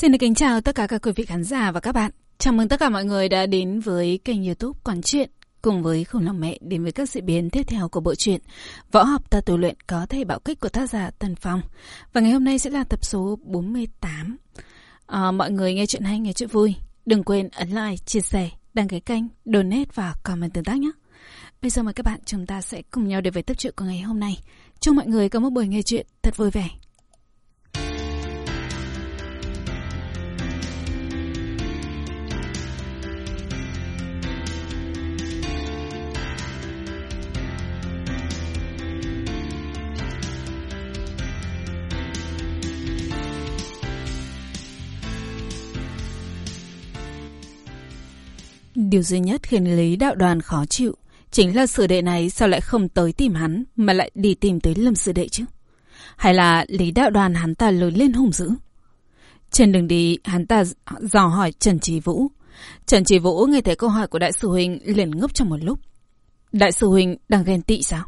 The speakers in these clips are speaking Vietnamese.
Xin được kính chào tất cả các quý vị khán giả và các bạn. Chào mừng tất cả mọi người đã đến với kênh youtube Quản truyện cùng với Khổng Lòng Mẹ đến với các diễn biến tiếp theo của bộ truyện Võ học ta tu luyện có thể bạo kích của tác giả Tần Phong. Và ngày hôm nay sẽ là tập số 48. À, mọi người nghe chuyện hay, nghe chuyện vui. Đừng quên ấn like, chia sẻ, đăng ký kênh, donate và comment tương tác nhé. Bây giờ mời các bạn chúng ta sẽ cùng nhau đến với tập truyện của ngày hôm nay. Chúc mọi người có một buổi nghe chuyện thật vui vẻ. Điều duy nhất khiến Lý Đạo Đoàn khó chịu chính là sự đệ này sao lại không tới tìm hắn mà lại đi tìm tới Lâm sự đệ chứ? Hay là Lý Đạo Đoàn hắn ta lớn lên hùng dữ? Trên đường đi, hắn ta dò hỏi Trần Trí Vũ. Trần Trí Vũ nghe thấy câu hỏi của Đại sư Huynh liền ngốc trong một lúc. Đại sư Huynh đang ghen tị sao?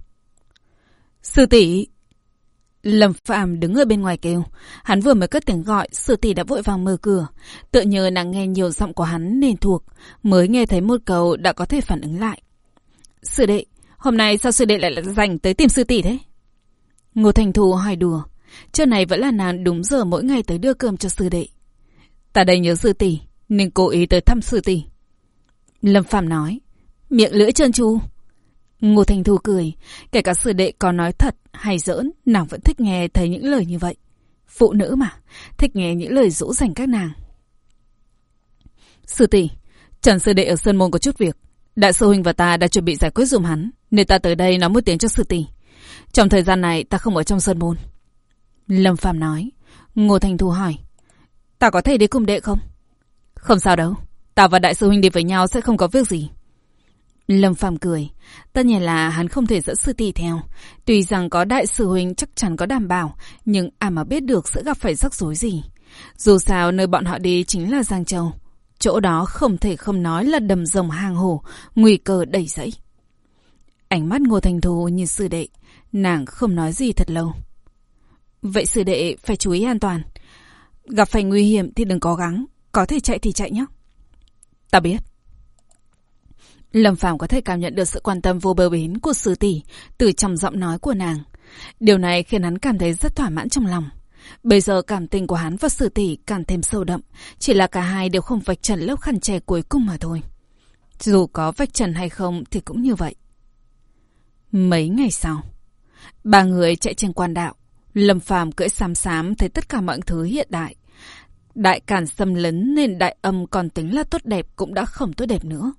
Sư tỷ Lâm Phạm đứng ở bên ngoài kêu. Hắn vừa mới cất tiếng gọi, sư tỷ đã vội vàng mở cửa. Tựa nhờ nàng nghe nhiều giọng của hắn nên thuộc. Mới nghe thấy một câu đã có thể phản ứng lại. Sư đệ, hôm nay sao sư đệ lại dành tới tìm sư tỷ thế? Ngô Thành Thù hỏi đùa. Trước này vẫn là nàng đúng giờ mỗi ngày tới đưa cơm cho sư đệ. Ta đây nhớ sư tỷ, nên cố ý tới thăm sư tỷ. Lâm Phạm nói. Miệng lưỡi trơn tru. Ngô Thành Thu cười, kể cả sư đệ có nói thật hay giỡn, nàng vẫn thích nghe thấy những lời như vậy. Phụ nữ mà, thích nghe những lời dỗ dành các nàng. Sư tỷ, Trần sư đệ ở Sơn Môn có chút việc. Đại sư huynh và ta đã chuẩn bị giải quyết dùm hắn, nên ta tới đây nói một tiếng cho sư tỷ. Trong thời gian này ta không ở trong Sơn Môn. Lâm Phàm nói. Ngô Thành Thu hỏi. Ta có thể đi cùng đệ không? Không sao đâu. Ta và đại sư huynh đi với nhau sẽ không có việc gì. Lâm Phàm cười, tất nhiên là hắn không thể dẫn sư tỷ theo. Tuy rằng có đại sư huynh chắc chắn có đảm bảo, nhưng ai mà biết được sẽ gặp phải rắc rối gì. Dù sao nơi bọn họ đi chính là Giang Châu. Chỗ đó không thể không nói là đầm rồng hang hổ, nguy cơ đầy rẫy. Ánh mắt Ngô Thành Thù nhìn sư đệ, nàng không nói gì thật lâu. Vậy sư đệ phải chú ý an toàn. Gặp phải nguy hiểm thì đừng cố gắng, có thể chạy thì chạy nhé. Ta biết. Lâm Phàm có thể cảm nhận được sự quan tâm vô bờ bến của sư tỷ từ trong giọng nói của nàng. Điều này khiến hắn cảm thấy rất thỏa mãn trong lòng. Bây giờ cảm tình của hắn và sư tỷ càng thêm sâu đậm, chỉ là cả hai đều không vạch trần lớp khăn che cuối cùng mà thôi. Dù có vạch trần hay không thì cũng như vậy. Mấy ngày sau, ba người chạy trên quan đạo. Lâm Phàm cưỡi xám xám thấy tất cả mọi thứ hiện đại. Đại càn xâm lấn nên đại âm còn tính là tốt đẹp cũng đã không tốt đẹp nữa.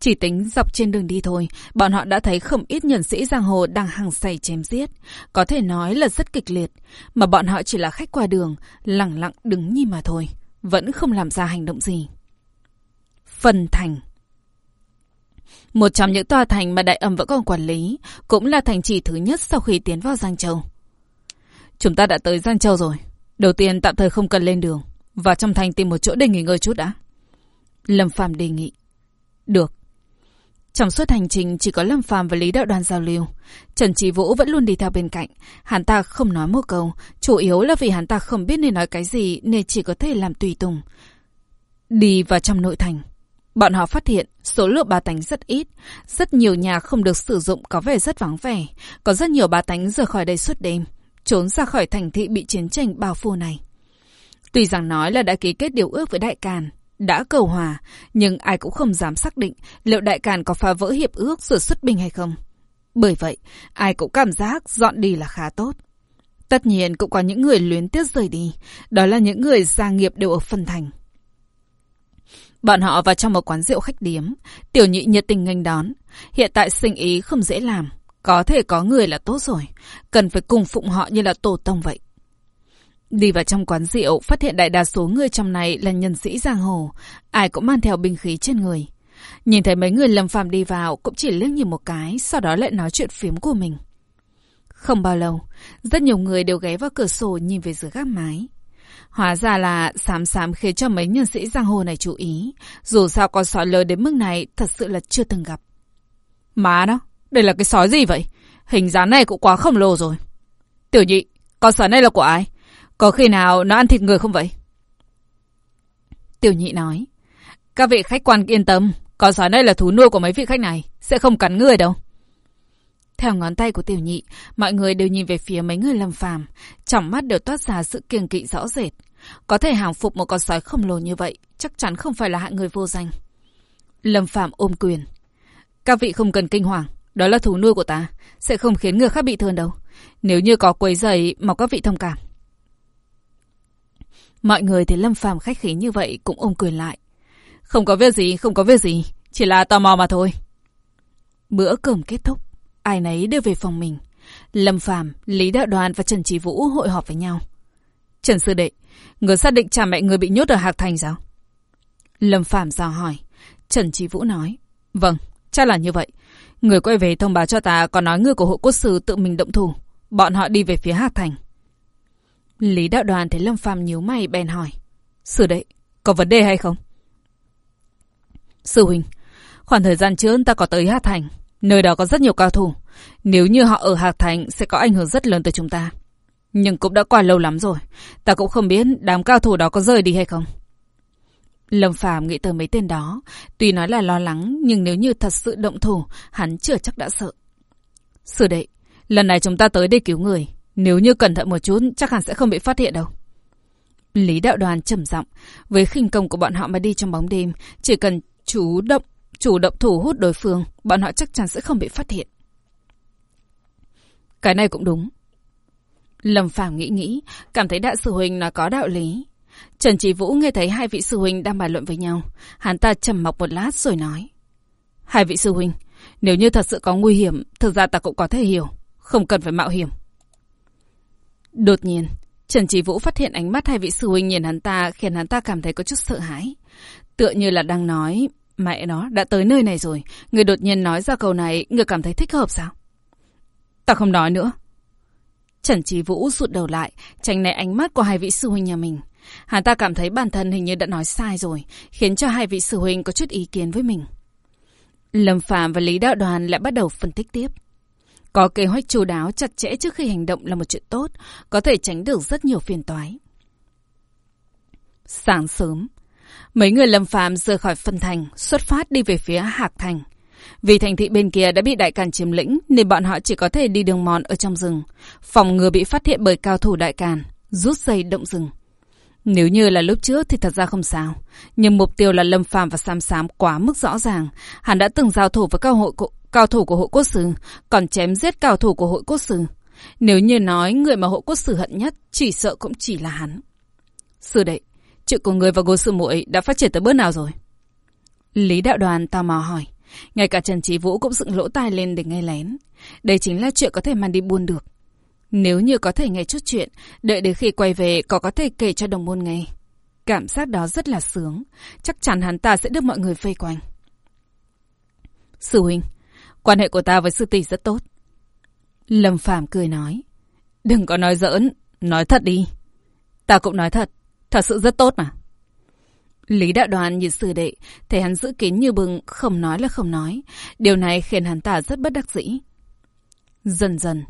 Chỉ tính dọc trên đường đi thôi, bọn họ đã thấy không ít nhân sĩ giang hồ đang hàng say chém giết. Có thể nói là rất kịch liệt, mà bọn họ chỉ là khách qua đường, lặng lặng đứng nhìn mà thôi, vẫn không làm ra hành động gì. Phần thành Một trong những tòa thành mà đại âm vẫn còn quản lý, cũng là thành trì thứ nhất sau khi tiến vào Giang Châu. Chúng ta đã tới Giang Châu rồi. Đầu tiên tạm thời không cần lên đường, vào trong thành tìm một chỗ để nghỉ ngơi chút đã. Lâm Phàm đề nghị. Được. Trong suốt hành trình chỉ có Lâm Phàm và Lý Đạo Đoàn giao lưu. Trần Trí Vũ vẫn luôn đi theo bên cạnh. Hắn ta không nói một câu, chủ yếu là vì hắn ta không biết nên nói cái gì nên chỉ có thể làm tùy tùng. Đi vào trong nội thành. Bọn họ phát hiện số lượng bà tánh rất ít, rất nhiều nhà không được sử dụng có vẻ rất vắng vẻ, có rất nhiều bà tánh rời khỏi đây suốt đêm, trốn ra khỏi thành thị bị chiến tranh bao phủ này. Tuy rằng nói là đã ký kết điều ước với Đại Càn, đã cầu hòa, nhưng ai cũng không dám xác định liệu Đại Càn có phá vỡ hiệp ước rồi xuất binh hay không. Bởi vậy, ai cũng cảm giác dọn đi là khá tốt. Tất nhiên cũng có những người luyến tiếc rời đi, đó là những người gia nghiệp đều ở phân thành. Bọn họ vào trong một quán rượu khách điếm, tiểu nhị nhiệt tình nghênh đón. Hiện tại sinh ý không dễ làm, có thể có người là tốt rồi, cần phải cùng phụng họ như là tổ tông vậy. Đi vào trong quán rượu, phát hiện đại đa số người trong này là nhân sĩ giang hồ, ai cũng mang theo binh khí trên người. Nhìn thấy mấy người lâm phàm đi vào, cũng chỉ liếc nhìn một cái, sau đó lại nói chuyện phiếm của mình. Không bao lâu, rất nhiều người đều ghé vào cửa sổ nhìn về dưới gác mái. Hóa ra là xám xám khiến cho mấy nhân sĩ giang hồ này chú ý. Dù sao con sói lớn đến mức này thật sự là chưa từng gặp. Má đó, đây là cái sói gì vậy? Hình dáng này cũng quá khổng lồ rồi. Tiểu nhị, con sói này là của ai? Có khi nào nó ăn thịt người không vậy? Tiểu nhị nói. Các vị khách quan yên tâm, con sói này là thú nuôi của mấy vị khách này, sẽ không cắn người đâu. Theo ngón tay của tiểu nhị, mọi người đều nhìn về phía mấy người lâm phàm, trong mắt đều toát ra sự kiêng kỵ rõ rệt. Có thể hàng phục một con sói khổng lồ như vậy, chắc chắn không phải là hạng người vô danh. Lâm phàm ôm quyền. Các vị không cần kinh hoàng, đó là thú nuôi của ta, sẽ không khiến người khác bị thương đâu. Nếu như có quấy rầy, mong các vị thông cảm. Mọi người thấy Lâm phàm khách khí như vậy cũng ôm quyền lại. Không có việc gì, không có việc gì, chỉ là tò mò mà thôi. Bữa cơm kết thúc, ai nấy đưa về phòng mình. Lâm Phàm, Lý Đạo Đoàn và Trần Trí Vũ hội họp với nhau. Trần Sư Đệ, người xác định cha mẹ người bị nhốt ở Hạc Thành sao? Lâm Phàm dò hỏi. Trần Trí Vũ nói. Vâng, chắc là như vậy. Người quay về thông báo cho ta còn nói người của hộ cốt sư tự mình động thủ. Bọn họ đi về phía Hạc Thành. Lý Đạo Đoàn thấy Lâm Phàm nhíu mày bèn hỏi. Sư đệ, có vấn đề hay không? Sư huynh, khoảng thời gian trước ta có tới Hà Thành, nơi đó có rất nhiều cao thủ. Nếu như họ ở Hà Thành sẽ có ảnh hưởng rất lớn tới chúng ta. Nhưng cũng đã qua lâu lắm rồi, ta cũng không biết đám cao thủ đó có rời đi hay không. Lâm Phàm nghĩ tới mấy tên đó, tuy nói là lo lắng, nhưng nếu như thật sự động thủ, hắn chưa chắc đã sợ. Sư đệ, lần này chúng ta tới để cứu người, nếu như cẩn thận một chút, chắc hẳn sẽ không bị phát hiện đâu. Lý đạo đoàn trầm giọng, với khinh công của bọn họ mà đi trong bóng đêm, chỉ cần chủ động chủ động thủ hút đối phương, bọn họ chắc chắn sẽ không bị phát hiện. Cái này cũng đúng. Lâm Phàm nghĩ nghĩ, cảm thấy đại sư huynh nói có đạo lý. Trần Chỉ Vũ nghe thấy hai vị sư huynh đang bàn luận với nhau, hắn ta trầm mặc một lát rồi nói: "Hai vị sư huynh, nếu như thật sự có nguy hiểm, thực ra ta cũng có thể hiểu, không cần phải mạo hiểm." Đột nhiên, Trần Chỉ Vũ phát hiện ánh mắt hai vị sư huynh nhìn hắn ta khiến hắn ta cảm thấy có chút sợ hãi. Tựa như là đang nói, mẹ nó đã tới nơi này rồi, người đột nhiên nói ra câu này, người cảm thấy thích hợp sao? Ta không nói nữa. Trần Chỉ Vũ rụt đầu lại, tránh né ánh mắt của hai vị sư huynh nhà mình. Hắn ta cảm thấy bản thân hình như đã nói sai rồi, khiến cho hai vị sư huynh có chút ý kiến với mình. Lâm Phạm và Lý Đạo Đoàn lại bắt đầu phân tích tiếp. Có kế hoạch chú đáo chặt chẽ trước khi hành động là một chuyện tốt, có thể tránh được rất nhiều phiền toái. Sáng sớm, Mấy người lâm phạm rời khỏi phân thành, xuất phát đi về phía Hạc Thành. Vì thành thị bên kia đã bị đại càn chiếm lĩnh nên bọn họ chỉ có thể đi đường mòn ở trong rừng, phòng ngừa bị phát hiện bởi cao thủ đại càn, rút dây động rừng. Nếu như là lúc trước thì thật ra không sao, nhưng mục tiêu là Lâm Phàm và Sam Sám quá mức rõ ràng, hắn đã từng giao thủ với cao hội cao thủ của hội cốt sử còn chém giết cao thủ của hội cốt sử. Nếu như nói người mà hội cốt sử hận nhất, chỉ sợ cũng chỉ là hắn. Sư đệ, Chuyện của người và cô sư muội đã phát triển tới bước nào rồi? Lý đạo đoàn tò mò hỏi. Ngay cả Trần Trí Vũ cũng dựng lỗ tai lên để nghe lén. Đây chính là chuyện có thể mang đi buôn được. Nếu như có thể nghe chút chuyện, đợi đến khi quay về có có thể kể cho đồng môn nghe. Cảm giác đó rất là sướng. Chắc chắn hắn ta sẽ được mọi người vây quanh. Sư huynh, quan hệ của ta với sư tỷ rất tốt. Lâm Phàm cười nói. Đừng có nói giỡn, nói thật đi. Ta cũng nói thật. Thật sự rất tốt mà. Lý đạo đoàn nhìn sư đệ, thấy hắn giữ kín như bừng, không nói là không nói. Điều này khiến hắn ta rất bất đắc dĩ. Dần dần,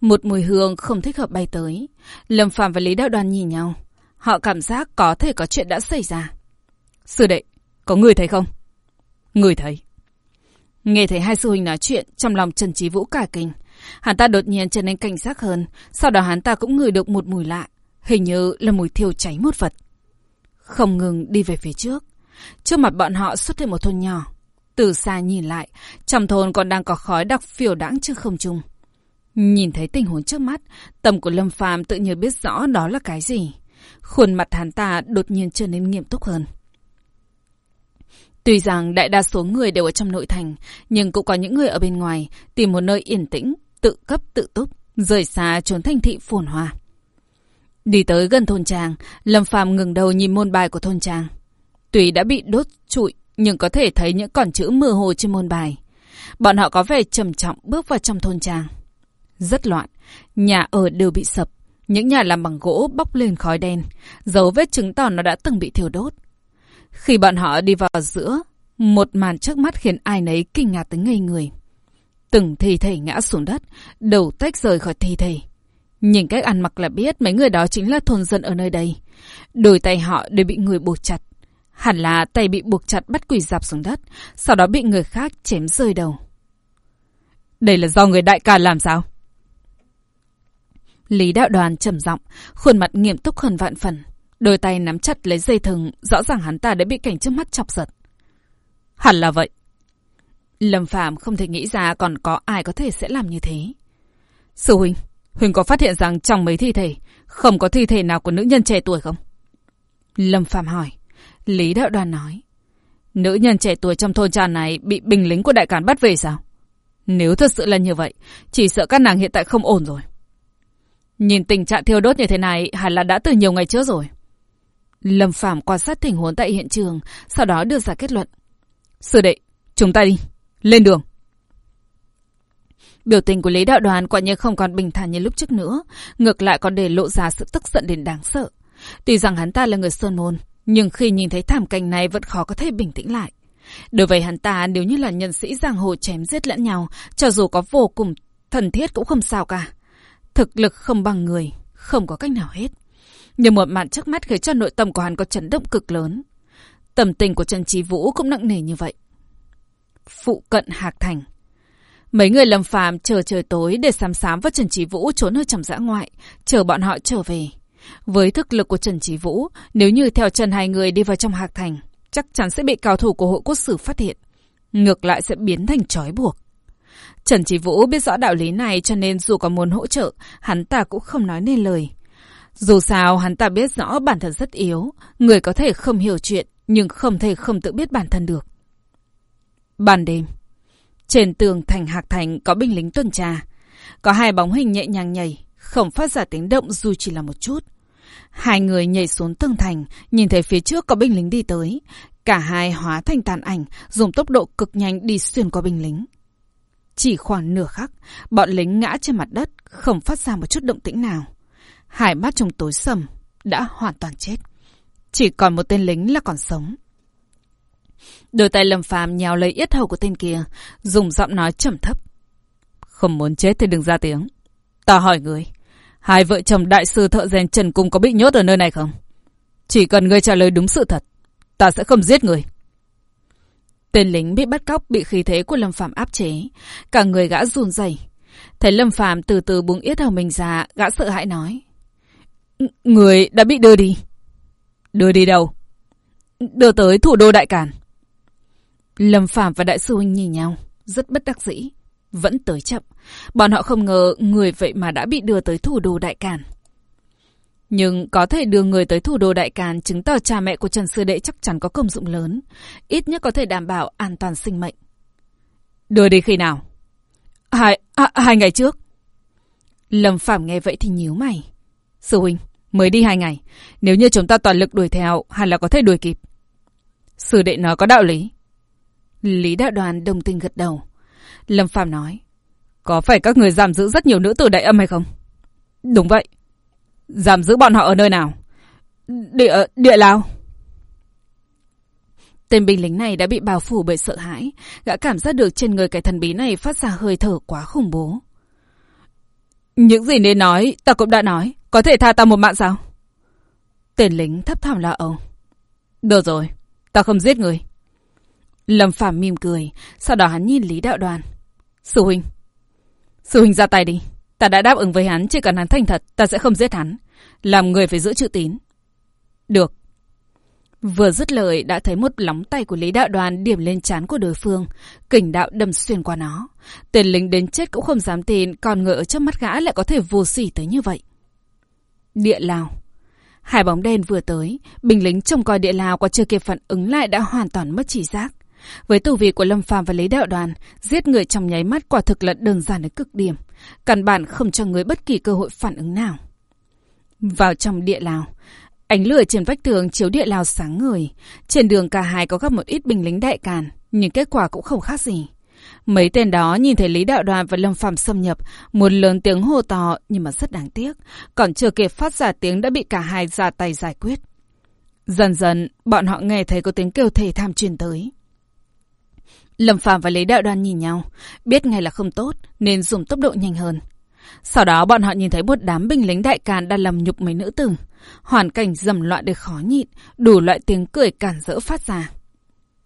một mùi hương không thích hợp bay tới. Lâm Phạm và Lý đạo đoàn nhìn nhau. Họ cảm giác có thể có chuyện đã xảy ra. Sư đệ, có người thấy không? Người thấy. Nghe thấy hai sư huynh nói chuyện, trong lòng Trần Chí Vũ cả kinh. Hắn ta đột nhiên trở nên cảnh giác hơn, sau đó hắn ta cũng ngửi được một mùi lạ. Hình như là mùi thiêu cháy một vật. Không ngừng đi về phía trước. Trước mặt bọn họ xuất hiện một thôn nhỏ. Từ xa nhìn lại, trong thôn còn đang có khói đặc phiêu đãng trên không trung. Nhìn thấy tình huống trước mắt, tầm của Lâm Phàm tự nhiên biết rõ đó là cái gì. Khuôn mặt hắn ta đột nhiên trở nên nghiêm túc hơn. Tuy rằng đại đa số người đều ở trong nội thành, nhưng cũng có những người ở bên ngoài tìm một nơi yên tĩnh, tự cấp tự túc, rời xa trốn thành thị phồn hoa. Đi tới gần thôn trang, Lâm Phàm ngừng đầu nhìn môn bài của thôn trang. Tuy đã bị đốt trụi, nhưng có thể thấy những con chữ mơ hồ trên môn bài. Bọn họ có vẻ trầm trọng bước vào trong thôn trang. Rất loạn, nhà ở đều bị sập, những nhà làm bằng gỗ bốc lên khói đen, dấu vết chứng tỏ nó đã từng bị thiêu đốt. Khi bọn họ đi vào giữa, một màn trước mắt khiến ai nấy kinh ngạc tới ngây người. Từng thi thể ngã xuống đất, đầu tách rời khỏi thi thể. Nhìn cách ăn mặc là biết mấy người đó chính là thôn dân ở nơi đây. Đôi tay họ đều bị người buộc chặt. Hẳn là tay bị buộc chặt bắt quỷ dạp xuống đất, sau đó bị người khác chém rơi đầu. Đây là do người đại ca làm sao? Lý đạo đoàn trầm giọng, khuôn mặt nghiêm túc hơn vạn phần. Đôi tay nắm chặt lấy dây thừng, rõ ràng hắn ta đã bị cảnh trước mắt chọc giật. Hẳn là vậy. Lâm Phạm không thể nghĩ ra còn có ai có thể sẽ làm như thế. Sư Huynh, Huynh có phát hiện rằng trong mấy thi thể, không có thi thể nào của nữ nhân trẻ tuổi không? Lâm Phạm hỏi. Lý Đạo Đoàn nói. Nữ nhân trẻ tuổi trong thôn tràn này bị binh lính của đại cản bắt về sao? Nếu thật sự là như vậy, chỉ sợ các nàng hiện tại không ổn rồi. Nhìn tình trạng thiêu đốt như thế này hẳn là đã từ nhiều ngày trước rồi. Lâm Phạm quan sát tình huống tại hiện trường, sau đó đưa ra kết luận. Sư đệ, chúng ta đi, lên đường. Biểu tình của Lý Đạo Đoàn quả nhiên không còn bình thản như lúc trước nữa, ngược lại còn để lộ ra sự tức giận đến đáng sợ. Tuy rằng hắn ta là người Sơn Môn, nhưng khi nhìn thấy thảm cảnh này vẫn khó có thể bình tĩnh lại. Đối với hắn ta nếu như là nhân sĩ giang hồ chém giết lẫn nhau, cho dù có vô cùng thần thiết cũng không sao cả. Thực lực không bằng người, không có cách nào hết. Nhưng một màn trước mắt khiến cho nội tâm của hắn có chấn động cực lớn. Tầm tình của Trần Trí Vũ cũng nặng nề như vậy. Phụ cận Hạc Thành Mấy người lâm phàm chờ trời tối để sám sám và Trần Trí Vũ trốn ở trong dã ngoại, chờ bọn họ trở về. Với thực lực của Trần Trí Vũ, nếu như theo chân hai người đi vào trong Hạc Thành, chắc chắn sẽ bị cao thủ của hội quốc sử phát hiện. Ngược lại sẽ biến thành trói buộc. Trần Trí Vũ biết rõ đạo lý này cho nên dù có muốn hỗ trợ, hắn ta cũng không nói nên lời. Dù sao, hắn ta biết rõ bản thân rất yếu, người có thể không hiểu chuyện, nhưng không thể không tự biết bản thân được. Ban đêm, trên tường thành Hạc Thành có binh lính tuần tra. Có hai bóng hình nhẹ nhàng nhảy, không phát ra tiếng động dù chỉ là một chút. Hai người nhảy xuống tường thành, nhìn thấy phía trước có binh lính đi tới. Cả hai hóa thành tàn ảnh, dùng tốc độ cực nhanh đi xuyên qua binh lính. Chỉ khoảng nửa khắc, bọn lính ngã trên mặt đất, không phát ra một chút động tĩnh nào hai mắt trong tối sầm, đã hoàn toàn chết. Chỉ còn một tên lính là còn sống. Đôi tay Lâm Phàm nhào lấy yết hầu của tên kia, dùng giọng nói trầm thấp. Không muốn chết thì đừng ra tiếng. Ta hỏi người, hai vợ chồng đại sư thợ rèn Trần Cung có bị nhốt ở nơi này không? Chỉ cần ngươi trả lời đúng sự thật, ta sẽ không giết người. Tên lính bị bắt cóc bị khí thế của Lâm Phàm áp chế, cả người gã run rẩy. Thấy Lâm Phàm từ từ buông yết hầu mình ra, gã sợ hãi nói: "Người đã bị đưa đi." "Đưa đi đâu?" "Đưa tới thủ đô Đại Càn." Lâm phạm và Đại sư huynh nhìn nhau, rất bất đắc dĩ, vẫn tới chậm. Bọn họ không ngờ người vậy mà đã bị đưa tới thủ đô Đại Càn. Nhưng có thể đưa người tới thủ đô Đại Càn chứng tỏ cha mẹ của Trần Sư Đệ chắc chắn có công dụng lớn. Ít nhất có thể đảm bảo an toàn sinh mệnh. Đưa đi khi nào? Hai, à, hai ngày trước. Lâm Phạm nghe vậy thì nhíu mày. Sư huynh, mới đi hai ngày. Nếu như chúng ta toàn lực đuổi theo, hẳn là có thể đuổi kịp. Sư đệ nói có đạo lý. Lý đạo đoàn đồng tình gật đầu. Lâm Phạm nói. Có phải các người giam giữ rất nhiều nữ tử đại âm hay không? Đúng vậy. Giam giữ bọn họ ở nơi nào? Địa, địa Lào. Tên binh lính này đã bị bao phủ bởi sợ hãi. Gã cảm giác được trên người cái thần bí này phát ra hơi thở quá khủng bố. Những gì nên nói, ta cũng đã nói. Có thể tha ta một mạng sao? Tên lính thấp thỏm lo âu. Được rồi, ta không giết người. Lâm Phạm mỉm cười, sau đó hắn nhìn Lý Đạo Đoàn. Sư huynh. Sư huynh ra tay đi. Ta đã đáp ứng với hắn, chỉ cần hắn thành thật, ta sẽ không giết hắn. Làm người phải giữ chữ tín. Được. Vừa dứt lời đã thấy một lóng tay của Lý Đạo Đoàn điểm lên trán của đối phương. Kình đạo đâm xuyên qua nó. Tên lính đến chết cũng không dám tin, còn ngựa ở trước mắt gã lại có thể vô sỉ tới như vậy. Địa Lào. Hai bóng đen vừa tới, binh lính trông coi địa Lào có chưa kịp phản ứng lại đã hoàn toàn mất chỉ giác. Với tù vị của Lâm Phàm và Lý Đạo Đoàn, giết người trong nháy mắt quả thực là đơn giản đến cực điểm. Căn bản không cho người bất kỳ cơ hội phản ứng nào. Vào trong địa Lào, ánh lửa trên vách tường chiếu địa Lào sáng người. Trên đường cả hai có gặp một ít binh lính đại càn, nhưng kết quả cũng không khác gì. Mấy tên đó nhìn thấy Lý Đạo Đoàn và Lâm Phàm xâm nhập, muốn lớn tiếng hô to nhưng mà rất đáng tiếc. Còn chưa kịp phát ra tiếng đã bị cả hai ra tay giải quyết. Dần dần, bọn họ nghe thấy có tiếng kêu thể tham truyền tới. Lâm Phàm và Lý Đạo đoàn nhìn nhau, biết ngay là không tốt nên dùng tốc độ nhanh hơn. Sau đó bọn họ nhìn thấy một đám binh lính đại càn đang làm nhục mấy nữ tử. Hoàn cảnh dầm loạn để khó nhịn, đủ loại tiếng cười cản rỡ phát ra.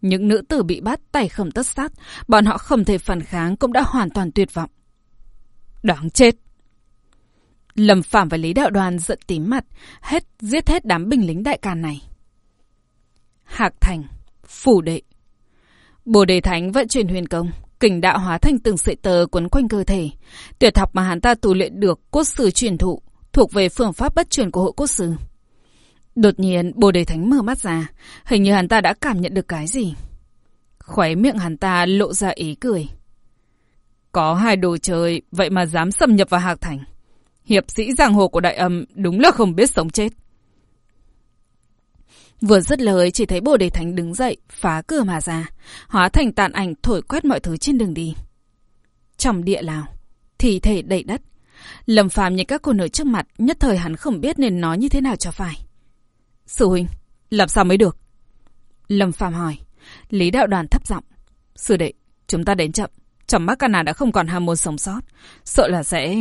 Những nữ tử bị bắt tay không tất sát, bọn họ không thể phản kháng cũng đã hoàn toàn tuyệt vọng. Đáng chết! Lâm Phạm và Lý Đạo Đoàn giận tím mặt, hết giết hết đám binh lính đại càn này. Hạc Thành, Phủ Đệ Bồ Đề Thánh vận chuyển huyền công, kình đạo hóa thành từng sợi tờ quấn quanh cơ thể. Tuyệt học mà hắn ta tu luyện được cốt sư truyền thụ, thuộc về phương pháp bất truyền của hội cốt sư. Đột nhiên, Bồ Đề Thánh mở mắt ra, hình như hắn ta đã cảm nhận được cái gì. Khóe miệng hắn ta lộ ra ý cười. Có hai đồ chơi, vậy mà dám xâm nhập vào Hạc Thành. Hiệp sĩ giang hồ của đại âm đúng là không biết sống chết. Vừa dứt lời chỉ thấy bồ đề thánh đứng dậy, phá cửa mà ra, hóa thành tàn ảnh thổi quét mọi thứ trên đường đi. Trong địa lào, thì thể đầy đất. Lâm phàm nhìn các cô nữ trước mặt, nhất thời hắn không biết nên nói như thế nào cho phải. Sư huynh, làm sao mới được? Lâm phàm hỏi. Lý đạo đoàn thấp giọng. Sư đệ, chúng ta đến chậm. Trong mắt Cana đã không còn ham muốn sống sót. Sợ là sẽ...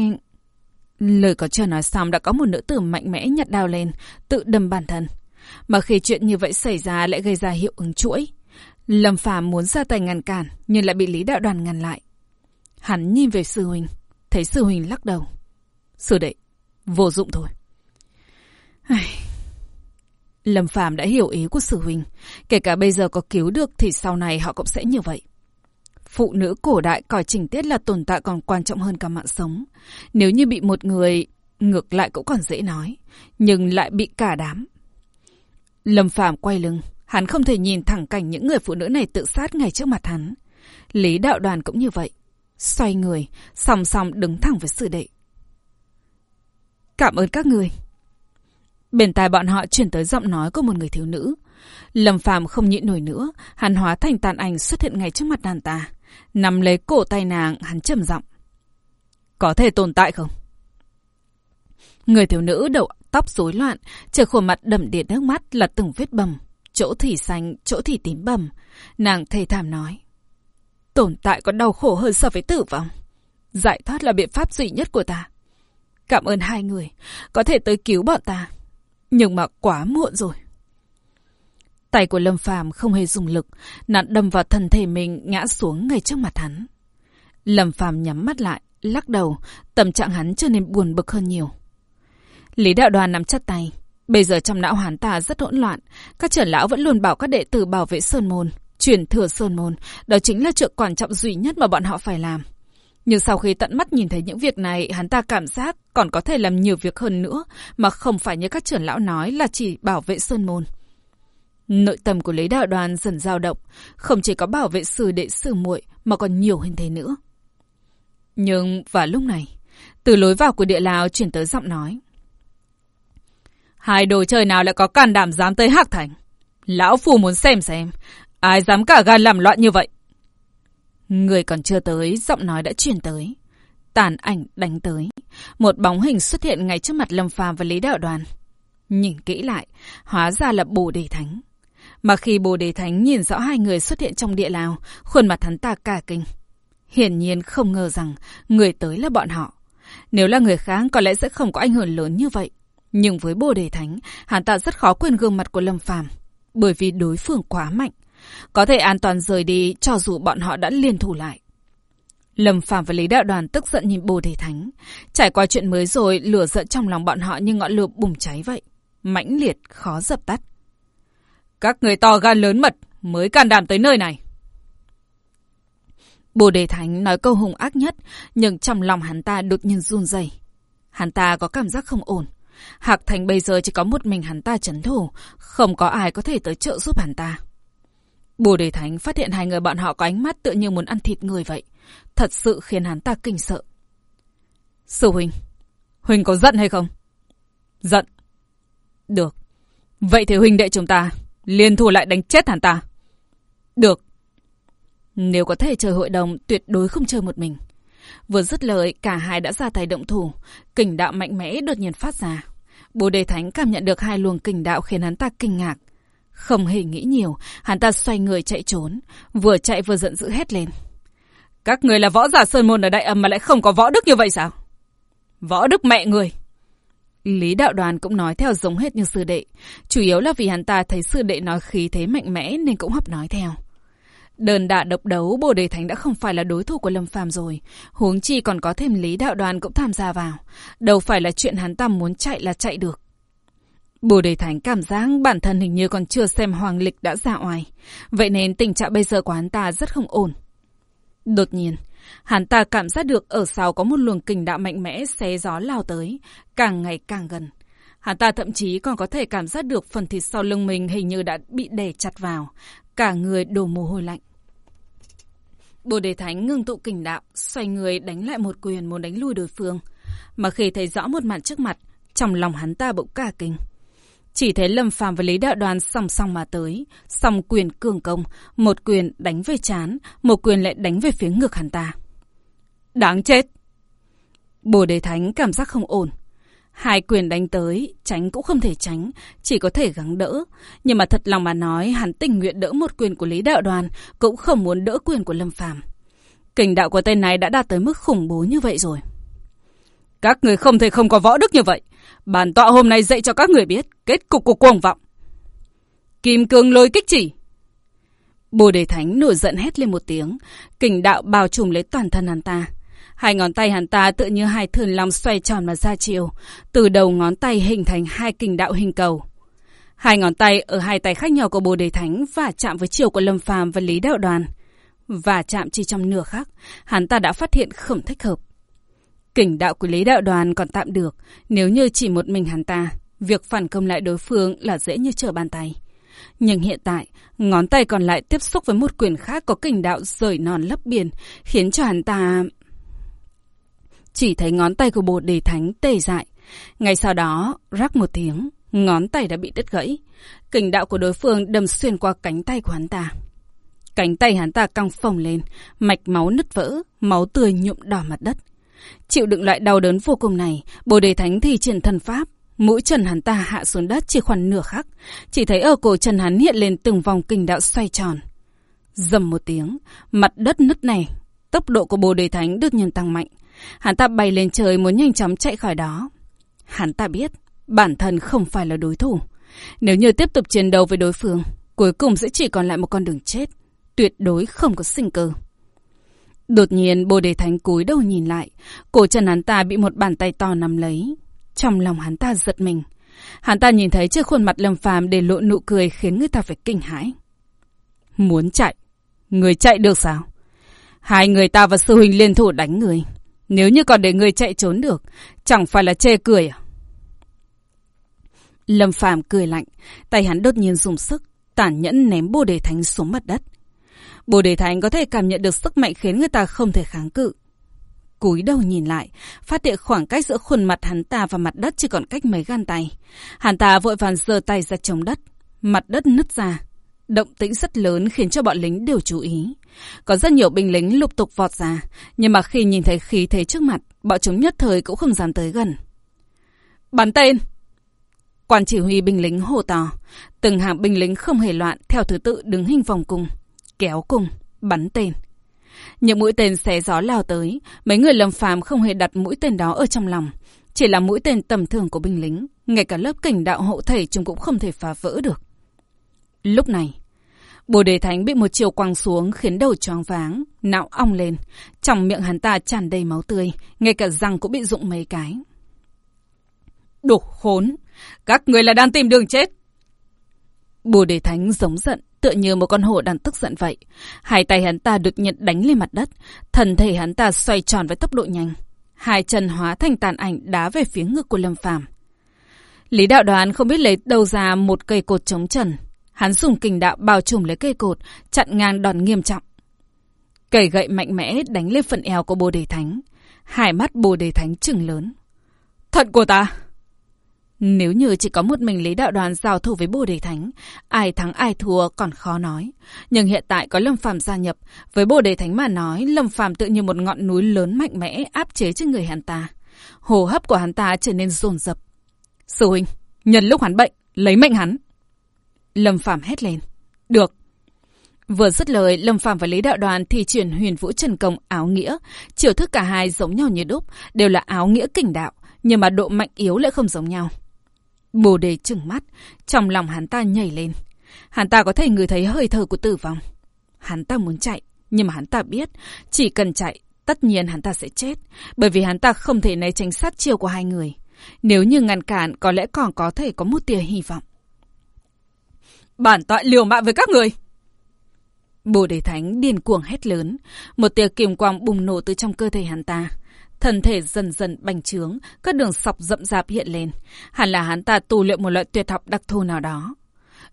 Lời có chưa nói xong đã có một nữ tử mạnh mẽ nhặt đao lên, tự đâm bản thân. Mà khi chuyện như vậy xảy ra lại gây ra hiệu ứng chuỗi. Lâm Phàm muốn ra tay ngăn cản, nhưng lại bị Lý Đạo Đoàn ngăn lại. Hắn nhìn về sư huynh, thấy sư huynh lắc đầu. Sư đệ, vô dụng thôi. Lâm Phàm đã hiểu ý của Sử huynh, kể cả bây giờ có cứu được thì sau này họ cũng sẽ như vậy. Phụ nữ cổ đại coi trình tiết là tồn tại còn quan trọng hơn cả mạng sống. Nếu như bị một người, ngược lại cũng còn dễ nói, nhưng lại bị cả đám. Lâm Phàm quay lưng, hắn không thể nhìn thẳng cảnh những người phụ nữ này tự sát ngay trước mặt hắn. Lý đạo đoàn cũng như vậy. Xoay người, song song đứng thẳng với sự đệ. Cảm ơn các người. Bên tai bọn họ chuyển tới giọng nói của một người thiếu nữ. Lâm Phàm không nhịn nổi nữa, hắn hóa thành tàn ảnh xuất hiện ngay trước mặt đàn ta. Nắm lấy cổ tay nàng, hắn trầm giọng. Có thể tồn tại không? Người thiếu nữ đầu tóc rối loạn, trên khuôn mặt đầm đìa nước mắt là từng vết bầm, chỗ thì xanh, chỗ thì tím bầm. Nàng thề thảm nói. Tồn tại còn đau khổ hơn so với tử vong. Giải thoát là biện pháp duy nhất của ta. Cảm ơn hai người, có thể tới cứu bọn ta. Nhưng mà quá muộn rồi. Tay của Lâm Phàm không hề dùng lực, nạn đâm vào thân thể mình ngã xuống ngay trước mặt hắn. Lâm Phàm nhắm mắt lại, lắc đầu, tâm trạng hắn trở nên buồn bực hơn nhiều. Lý đạo đoàn nắm chặt tay. Bây giờ trong não hắn ta rất hỗn loạn. Các trưởng lão vẫn luôn bảo các đệ tử bảo vệ Sơn Môn, truyền thừa Sơn Môn. Đó chính là chuyện quan trọng duy nhất mà bọn họ phải làm. Nhưng sau khi tận mắt nhìn thấy những việc này, hắn ta cảm giác còn có thể làm nhiều việc hơn nữa, mà không phải như các trưởng lão nói là chỉ bảo vệ Sơn Môn. Nội tâm của Lý Đạo Đoàn dần dao động, không chỉ có bảo vệ sư đệ sư muội mà còn nhiều hơn thế nữa. Nhưng vào lúc này, từ lối vào của địa lào chuyển tới giọng nói. Hai đồ chơi nào lại có can đảm dám tới Hạc Thành? Lão Phu muốn xem xem, ai dám cả gan làm loạn như vậy? Người còn chưa tới, giọng nói đã truyền tới. Tàn ảnh đánh tới. Một bóng hình xuất hiện ngay trước mặt Lâm Phàm và Lý Đạo Đoàn. Nhìn kỹ lại, hóa ra là Bồ Đề Thánh. Mà khi Bồ Đề Thánh nhìn rõ hai người xuất hiện trong địa lào, khuôn mặt hắn ta cả kinh. Hiển nhiên không ngờ rằng người tới là bọn họ. Nếu là người khác có lẽ sẽ không có ảnh hưởng lớn như vậy. Nhưng với Bồ Đề Thánh, hắn ta rất khó quên gương mặt của Lâm Phàm, bởi vì đối phương quá mạnh, có thể an toàn rời đi cho dù bọn họ đã liên thủ lại. Lâm Phàm và Lý Đạo Đoàn tức giận nhìn Bồ Đề Thánh, trải qua chuyện mới rồi, lửa giận trong lòng bọn họ như ngọn lửa bùng cháy vậy, mãnh liệt khó dập tắt. Các người to gan lớn mật mới can đảm tới nơi này. Bồ Đề Thánh nói câu hùng ác nhất, nhưng trong lòng hắn ta đột nhiên run rẩy. Hắn ta có cảm giác không ổn. Hạc Thành bây giờ chỉ có một mình hắn ta chấn thủ, không có ai có thể tới trợ giúp hắn ta. Bồ Đề Thánh phát hiện hai người bọn họ có ánh mắt tự như muốn ăn thịt người vậy. Thật sự khiến hắn ta kinh sợ. Sư Huynh, Huynh có giận hay không? Giận. Được. Vậy thì Huynh đệ chúng ta liên thủ lại đánh chết hắn ta. Được. Nếu có thể chơi hội đồng, tuyệt đối không chơi một mình. Vừa dứt lời, cả hai đã ra tay động thủ. Kình đạo mạnh mẽ đột nhiên phát ra. Bồ đề thánh cảm nhận được hai luồng kình đạo khiến hắn ta kinh ngạc. Không hề nghĩ nhiều, hắn ta xoay người chạy trốn. Vừa chạy vừa giận dữ hét lên. Các người là võ giả sơn môn ở đại âm mà lại không có võ đức như vậy sao? Võ đức mẹ người! Lý đạo đoàn cũng nói theo giống hết như sư đệ. Chủ yếu là vì hắn ta thấy sư đệ nói khí thế mạnh mẽ nên cũng hấp nói theo. Đơn đả độc đấu, Bồ Đề Thánh đã không phải là đối thủ của Lâm Phàm rồi. Huống chi còn có thêm Lý Đạo Đoàn cũng tham gia vào. Đâu phải là chuyện hắn ta muốn chạy là chạy được. Bồ Đề Thánh cảm giác bản thân hình như còn chưa xem Hoàng Lịch đã ra oai. Vậy nên tình trạng bây giờ của hắn ta rất không ổn. Đột nhiên, hắn ta cảm giác được ở sau có một luồng kình đạo mạnh mẽ xé gió lao tới, càng ngày càng gần. Hắn ta thậm chí còn có thể cảm giác được phần thịt sau lưng mình hình như đã bị đè chặt vào, cả người đổ mồ hôi lạnh. Bồ Đề Thánh ngưng tụ kình đạo, xoay người đánh lại một quyền muốn đánh lui đối phương. Mà khi thấy rõ một màn trước mặt, trong lòng hắn ta bỗng cả kinh. Chỉ thấy Lâm Phàm và Lý Đạo Đoàn song song mà tới, song quyền cường công, một quyền đánh về chán, một quyền lại đánh về phía ngực hắn ta. Đáng chết! Bồ Đề Thánh cảm giác không ổn. Hai quyền đánh tới, tránh cũng không thể tránh, chỉ có thể gắng đỡ. Nhưng mà thật lòng mà nói, hắn tình nguyện đỡ một quyền của Lý Đạo Đoàn, cũng không muốn đỡ quyền của Lâm Phàm. Kình đạo của tên này đã đạt tới mức khủng bố như vậy rồi. Các người không thể không có võ đức như vậy. Bản tọa hôm nay dạy cho các người biết kết cục của cuồng vọng. Kim cương lôi kích chỉ. Bồ đề thánh nổi giận hét lên một tiếng, kình đạo bao trùm lấy toàn thân hắn ta. Hai ngón tay hắn ta tự như hai thườn long xoay tròn mà ra chiều, từ đầu ngón tay hình thành hai kình đạo hình cầu. Hai ngón tay ở hai tay khác nhau của Bồ Đề Thánh và chạm với chiều của Lâm Phàm và Lý Đạo Đoàn. Và chạm chỉ trong nửa khắc, hắn ta đã phát hiện không thích hợp. Kình đạo của Lý Đạo Đoàn còn tạm được, nếu như chỉ một mình hắn ta, việc phản công lại đối phương là dễ như trở bàn tay. Nhưng hiện tại, ngón tay còn lại tiếp xúc với một quyền khác có kình đạo rời non lấp biển, khiến cho hắn ta... Chỉ thấy ngón tay của bồ đề thánh tê dại. Ngay sau đó, rắc một tiếng, ngón tay đã bị đứt gãy. Kình đạo của đối phương đâm xuyên qua cánh tay của hắn ta. Cánh tay hắn ta căng phồng lên, mạch máu nứt vỡ, máu tươi nhuộm đỏ mặt đất. Chịu đựng loại đau đớn vô cùng này, Bồ Đề Thánh thì triển thần pháp, mũi chân hắn ta hạ xuống đất chỉ khoảng nửa khắc, chỉ thấy ở cổ chân hắn hiện lên từng vòng kình đạo xoay tròn. Dầm một tiếng, mặt đất nứt này, tốc độ của Bồ Đề Thánh đột nhiên tăng mạnh. Hắn ta bay lên trời muốn nhanh chóng chạy khỏi đó. Hắn ta biết, bản thân không phải là đối thủ. Nếu như tiếp tục chiến đấu với đối phương, cuối cùng sẽ chỉ còn lại một con đường chết. Tuyệt đối không có sinh cơ. Đột nhiên Bồ Đề Thánh cúi đầu nhìn lại, cổ chân hắn ta bị một bàn tay to nắm lấy. Trong lòng hắn ta giật mình. Hắn ta nhìn thấy trước khuôn mặt Lâm Phàm để lộ nụ cười khiến người ta phải kinh hãi. Muốn chạy, người chạy được sao? Hai người ta và sư huynh liên thủ đánh người. Nếu như còn để người chạy trốn được, chẳng phải là chê cười à? Lâm Phàm cười lạnh, tay hắn đột nhiên dùng sức, tàn nhẫn ném Bồ Đề Thánh xuống mặt đất. Bồ Đề Thánh có thể cảm nhận được sức mạnh khiến người ta không thể kháng cự. Cúi đầu nhìn lại, phát hiện khoảng cách giữa khuôn mặt hắn ta và mặt đất chỉ còn cách mấy gan tay. Hắn ta vội vàng giơ tay ra chống đất, mặt đất nứt ra. Động tĩnh rất lớn khiến cho bọn lính đều chú ý. Có rất nhiều binh lính lục tục vọt ra, nhưng mà khi nhìn thấy khí thế trước mặt, bọn chúng nhất thời cũng không dám tới gần. Bắn tên! Quan chỉ huy binh lính hô to, từng hàng binh lính không hề loạn theo thứ tự đứng hình vòng cung kéo cùng, bắn tên. Những mũi tên xé gió lao tới, mấy người lâm phàm không hề đặt mũi tên đó ở trong lòng. Chỉ là mũi tên tầm thường của binh lính, ngay cả lớp cảnh đạo hộ thể chúng cũng không thể phá vỡ được. Lúc này, Bồ đề thánh bị một chiều quăng xuống khiến đầu choáng váng, não ong lên. Trong miệng hắn ta tràn đầy máu tươi, ngay cả răng cũng bị rụng mấy cái. Đồ khốn! Các người là đang tìm đường chết! Bồ đề thánh giống giận, tựa như một con hổ đang tức giận vậy. Hai tay hắn ta đột nhiên đánh lên mặt đất, thần thể hắn ta xoay tròn với tốc độ nhanh. Hai chân hóa thành tàn ảnh đá về phía ngực của Lâm Phàm. Lý đạo đoán không biết lấy đâu ra một cây cột chống trần. Hắn dùng kình đạo bao trùm lấy cây cột, chặn ngang đòn nghiêm trọng. Cây gậy mạnh mẽ đánh lên phần eo của Bồ Đề Thánh. Hai mắt Bồ Đề Thánh trừng lớn. Thật của ta! Nếu như chỉ có một mình Lý Đạo Đoàn giao thủ với Bồ Đề Thánh, ai thắng ai thua còn khó nói. Nhưng hiện tại có Lâm Phàm gia nhập, với Bồ Đề Thánh mà nói, Lâm Phàm tự như một ngọn núi lớn mạnh mẽ áp chế trên người hắn ta. Hồ hấp của hắn ta trở nên dồn dập. Sư huynh, nhân lúc hắn bệnh, lấy mệnh hắn. Lâm Phàm hét lên. Được. Vừa dứt lời, Lâm Phàm và Lý Đạo Đoàn thì chuyển huyền vũ trần công áo nghĩa. Chiều thức cả hai giống nhau như đúc, đều là áo nghĩa kình đạo, nhưng mà độ mạnh yếu lại không giống nhau. Bồ đề trừng mắt, trong lòng hắn ta nhảy lên. Hắn ta có thể ngửi thấy hơi thở của tử vong. Hắn ta muốn chạy, nhưng mà hắn ta biết, chỉ cần chạy, tất nhiên hắn ta sẽ chết, bởi vì hắn ta không thể né tránh sát chiêu của hai người. Nếu như ngăn cản, có lẽ còn có thể có một tia hy vọng. Bản tọa liều mạng với các người! Bồ đề thánh điên cuồng hét lớn, một tia kiềm quang bùng nổ từ trong cơ thể hắn ta. Thân thể dần dần bành trướng, các đường sọc rậm rạp hiện lên. Hẳn là hắn ta tu luyện một loại tuyệt học đặc thù nào đó.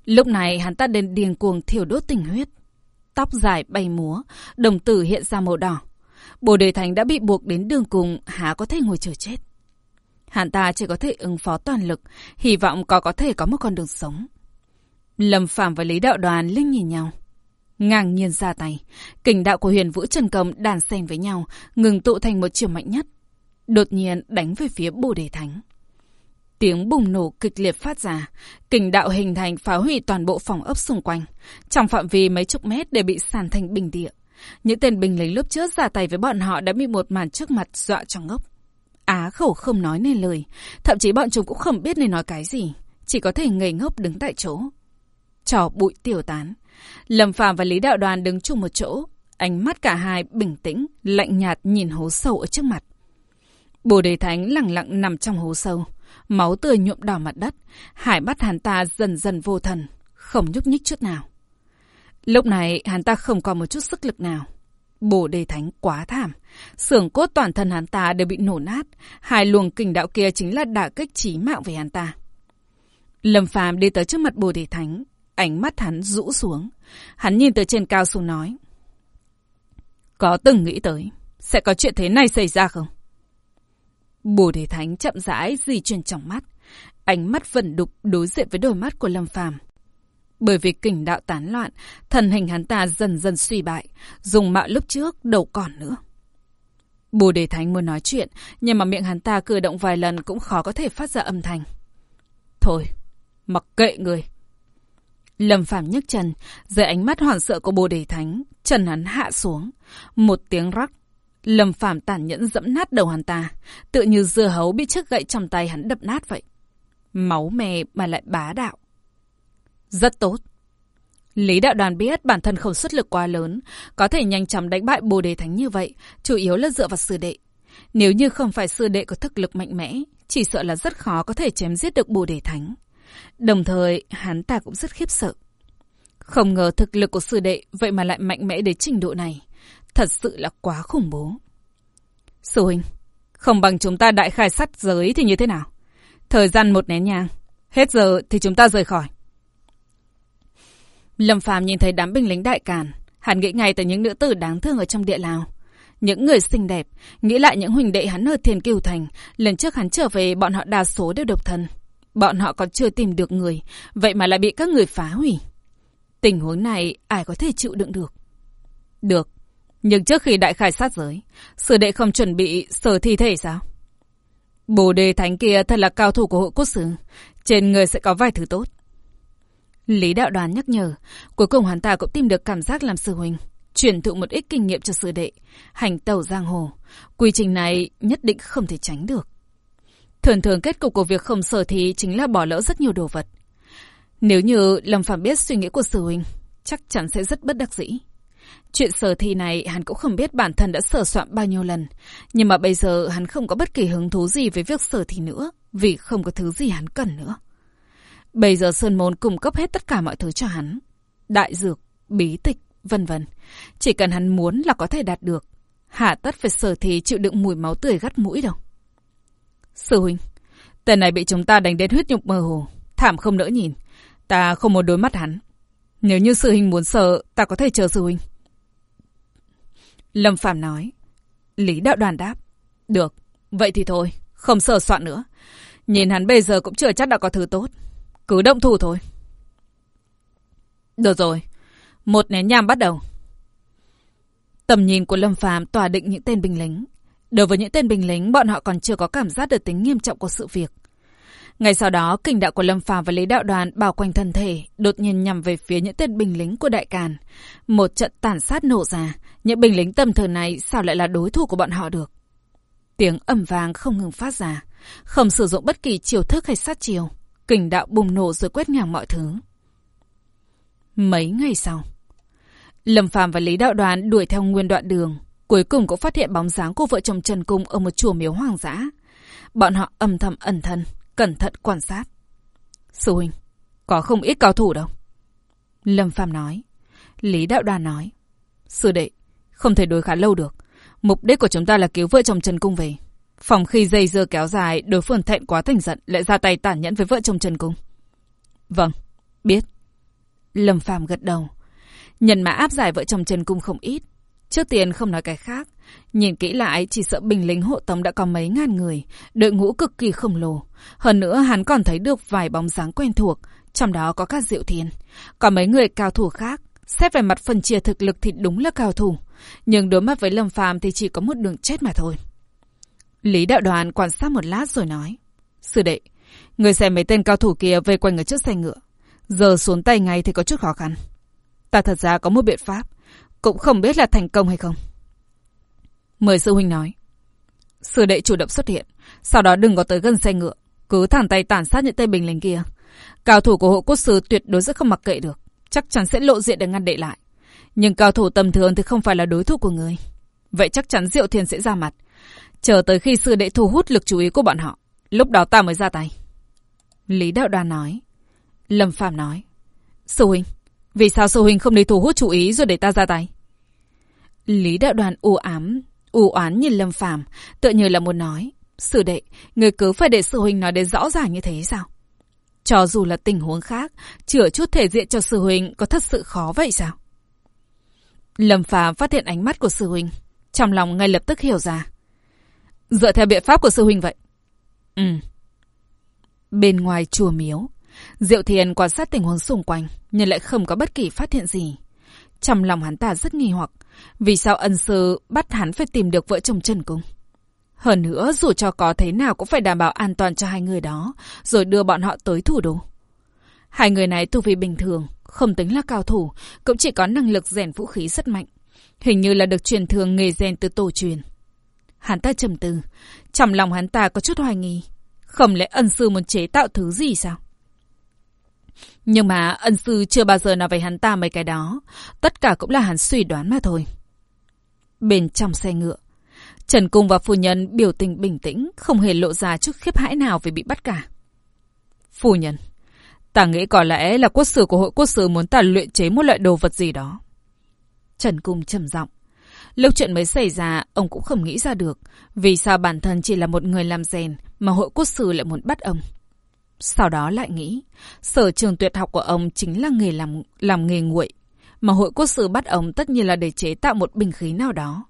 Lúc này hắn ta đến điền cuồng thiểu đốt tình huyết. Tóc dài bay múa, đồng tử hiện ra màu đỏ. Bồ đề thánh đã bị buộc đến đường cùng, há có thể ngồi chờ chết. Hắn ta chỉ có thể ứng phó toàn lực, hy vọng có có thể có một con đường sống. Lâm Phạm và Lý Đạo Đoàn linh nhìn nhau. Ngang nhiên ra tay, kình đạo của huyền vũ trần công đàn xen với nhau, ngừng tụ thành một chiều mạnh nhất. Đột nhiên đánh về phía bồ đề thánh. Tiếng bùng nổ kịch liệt phát ra, kình đạo hình thành phá hủy toàn bộ phòng ấp xung quanh. Trong phạm vi mấy chục mét để bị sàn thành bình địa. Những tên binh lính lúc trước ra tay với bọn họ đã bị một màn trước mặt dọa cho ngốc. Á khẩu không nói nên lời, thậm chí bọn chúng cũng không biết nên nói cái gì, chỉ có thể ngây ngốc đứng tại chỗ. Trò bụi tiểu tán. Lâm Phàm và Lý Đạo Đoàn đứng chung một chỗ, ánh mắt cả hai bình tĩnh, lạnh nhạt nhìn hố sâu ở trước mặt. Bồ đề thánh lặng lặng nằm trong hố sâu, máu tươi nhuộm đỏ mặt đất, hải bắt hắn ta dần dần vô thần, không nhúc nhích chút nào. Lúc này hắn ta không còn một chút sức lực nào. Bồ đề thánh quá thảm. xưởng cốt toàn thân hắn ta đều bị nổ nát. Hai luồng kình đạo kia chính là đả kích chí mạng về hắn ta. Lâm phàm đi tới trước mặt bồ đề thánh. Ánh mắt hắn rũ xuống. Hắn nhìn từ trên cao xuống nói. Có từng nghĩ tới, sẽ có chuyện thế này xảy ra không? Bồ đề thánh chậm rãi di chuyển trong mắt. Ánh mắt vẫn đục đối diện với đôi mắt của Lâm phàm. Bởi vì kình đạo tán loạn, thần hình hắn ta dần dần suy bại, dùng mạo lúc trước đâu còn nữa. Bồ đề thánh muốn nói chuyện, nhưng mà miệng hắn ta cử động vài lần cũng khó có thể phát ra âm thanh. Thôi, mặc kệ người. Lâm Phạm nhấc chân, dưới ánh mắt hoảng sợ của Bồ Đề Thánh, chân hắn hạ xuống. Một tiếng rắc, Lâm Phạm tàn nhẫn dẫm nát đầu hắn ta, tựa như dưa hấu bị chiếc gậy trong tay hắn đập nát vậy. Máu mè mà lại bá đạo. Rất tốt. Lý đạo đoàn biết bản thân không xuất lực quá lớn, có thể nhanh chóng đánh bại bồ đề thánh như vậy, chủ yếu là dựa vào sư đệ. Nếu như không phải sư đệ có thực lực mạnh mẽ, chỉ sợ là rất khó có thể chém giết được bồ đề thánh. Đồng thời, hắn ta cũng rất khiếp sợ. Không ngờ thực lực của sư đệ vậy mà lại mạnh mẽ đến trình độ này. Thật sự là quá khủng bố. Sư huynh, không bằng chúng ta đại khai sát giới thì như thế nào? Thời gian một nén nhang. Hết giờ thì chúng ta rời khỏi. Lâm Phàm nhìn thấy đám binh lính đại càn, hắn nghĩ ngay tới những nữ tử đáng thương ở trong địa lào, Những người xinh đẹp, nghĩ lại những huynh đệ hắn ở Thiên Kiều Thành, lần trước hắn trở về bọn họ đa số đều độc thân. Bọn họ còn chưa tìm được người, vậy mà lại bị các người phá hủy. Tình huống này ai có thể chịu đựng được? Được, nhưng trước khi đại khai sát giới, sư đệ không chuẩn bị sở thi thể sao? Bồ đề thánh kia thật là cao thủ của hội quốc sứ, trên người sẽ có vài thứ tốt. Lý đạo đoàn nhắc nhở, cuối cùng hắn ta cũng tìm được cảm giác làm sư huynh, truyền thụ một ít kinh nghiệm cho sư đệ, hành tàu giang hồ. Quy trình này nhất định không thể tránh được. Thường thường kết cục của việc không sở thí chính là bỏ lỡ rất nhiều đồ vật. Nếu như Lâm Phạm biết suy nghĩ của sư huynh, chắc chắn sẽ rất bất đắc dĩ. Chuyện sở thi này hắn cũng không biết bản thân đã sở soạn bao nhiêu lần. Nhưng mà bây giờ hắn không có bất kỳ hứng thú gì với việc sở thi nữa, vì không có thứ gì hắn cần nữa. Bây giờ Sơn Môn cung cấp hết tất cả mọi thứ cho hắn. Đại dược, bí tịch, vân vân. Chỉ cần hắn muốn là có thể đạt được. Hạ tất phải sở thì chịu đựng mùi máu tươi gắt mũi đâu. Sư huynh, tên này bị chúng ta đánh đến huyết nhục mơ hồ. Thảm không nỡ nhìn. Ta không muốn đối mắt hắn. Nếu như sư huynh muốn sợ, ta có thể chờ sư huynh. Lâm Phạm nói. Lý đạo đoàn đáp. Được, vậy thì thôi, không sờ soạn nữa. Nhìn hắn bây giờ cũng chưa chắc đã có thứ tốt. Cứ động thủ thôi. Được rồi. Một nén nham bắt đầu. Tầm nhìn của Lâm Phàm tỏa định những tên binh lính. Đối với những tên binh lính, bọn họ còn chưa có cảm giác được tính nghiêm trọng của sự việc. Ngày sau đó, kình đạo của Lâm Phàm và Lý Đạo Đoàn bao quanh thân thể, đột nhiên nhằm về phía những tên binh lính của Đại Càn. Một trận tàn sát nổ ra, những binh lính tầm thường này sao lại là đối thủ của bọn họ được? Tiếng ầm vang không ngừng phát ra, không sử dụng bất kỳ chiều thức hay sát chiều. Kình đạo bùng nổ rồi quét ngang mọi thứ. Mấy ngày sau, Lâm Phàm và Lý Đạo Đoàn đuổi theo nguyên đoạn đường, cuối cùng cũng phát hiện bóng dáng của vợ chồng Trần Cung ở một chùa miếu hoàng dã. Bọn họ âm thầm ẩn thân, cẩn thận quan sát. Sư huynh, có không ít cao thủ đâu. Lâm Phàm nói. Lý Đạo Đoàn nói. Sư đệ, không thể đối khá lâu được. Mục đích của chúng ta là cứu vợ chồng Trần Cung về. Phòng khi dây dưa kéo dài, đối phương thẹn quá thành giận lại ra tay tàn nhẫn với vợ chồng Trần Cung. Vâng, biết. Lâm Phàm gật đầu. Nhân mã áp giải vợ chồng Trần Cung không ít. Trước tiên không nói cái khác. Nhìn kỹ lại chỉ sợ bình lính hộ tống đã có mấy ngàn người. Đội ngũ cực kỳ khổng lồ. Hơn nữa hắn còn thấy được vài bóng dáng quen thuộc. Trong đó có các diệu thiên. Có mấy người cao thủ khác. Xét về mặt phần chia thực lực thì đúng là cao thủ. Nhưng đối mặt với Lâm Phàm thì chỉ có một đường chết mà thôi. Lý đạo đoàn quan sát một lát rồi nói. Sư đệ, người xem mấy tên cao thủ kia vây quanh ở trước xe ngựa. Giờ xuống tay ngay thì có chút khó khăn. Ta thật ra có một biện pháp. Cũng không biết là thành công hay không. Mời sư huynh nói. Sư đệ chủ động xuất hiện. Sau đó đừng có tới gần xe ngựa. Cứ thẳng tay tàn sát những tay bình lính kia. Cao thủ của hộ quốc sư tuyệt đối sẽ không mặc kệ được. Chắc chắn sẽ lộ diện để ngăn đệ lại. Nhưng cao thủ tầm thường thì không phải là đối thủ của người. Vậy chắc chắn Diệu Thiên sẽ ra mặt. Chờ tới khi sư đệ thu hút lực chú ý của bọn họ. Lúc đó ta mới ra tay. Lý Đạo Đoàn nói. Lâm Phạm nói. Sư huynh, vì sao sư huynh không đi thu hút chú ý rồi để ta ra tay? Lý Đạo Đoàn u ám, u oán nhìn Lâm phàm tựa như là muốn nói. Sư đệ, người cứ phải để sư huynh nói đến rõ ràng như thế sao? Cho dù là tình huống khác, chữa chút thể diện cho sư huynh có thật sự khó vậy sao? Lâm Phàm phát hiện ánh mắt của sư huynh, trong lòng ngay lập tức hiểu ra. Dựa theo biện pháp của sư huynh vậy. Ừ. Bên ngoài chùa miếu, Diệu Thiền quan sát tình huống xung quanh, nhưng lại không có bất kỳ phát hiện gì. Trong lòng hắn ta rất nghi hoặc, vì sao ân sư bắt hắn phải tìm được vợ chồng Trần Cung. Hơn nữa, dù cho có thế nào cũng phải đảm bảo an toàn cho hai người đó, rồi đưa bọn họ tới thủ đô. Hai người này tu vi bình thường, không tính là cao thủ, cũng chỉ có năng lực rèn vũ khí rất mạnh. Hình như là được truyền thường nghề rèn từ tổ truyền. Hắn ta trầm tư, trong lòng hắn ta có chút hoài nghi. Không lẽ ân sư muốn chế tạo thứ gì sao? Nhưng mà ân sư chưa bao giờ nói với hắn ta mấy cái đó. Tất cả cũng là hắn suy đoán mà thôi. Bên trong xe ngựa, Trần Cung và phu nhân biểu tình bình tĩnh, không hề lộ ra chút khiếp hãi nào vì bị bắt cả. Phu nhân, ta nghĩ có lẽ là quốc sử của hội quốc sử muốn ta luyện chế một loại đồ vật gì đó. Trần Cung trầm giọng. Lúc chuyện mới xảy ra, ông cũng không nghĩ ra được. Vì sao bản thân chỉ là một người làm rèn mà hội quốc sử lại muốn bắt ông. Sau đó lại nghĩ, sở trường tuyệt học của ông chính là nghề làm, làm nghề nguội. Mà hội quốc sử bắt ông tất nhiên là để chế tạo một bình khí nào đó.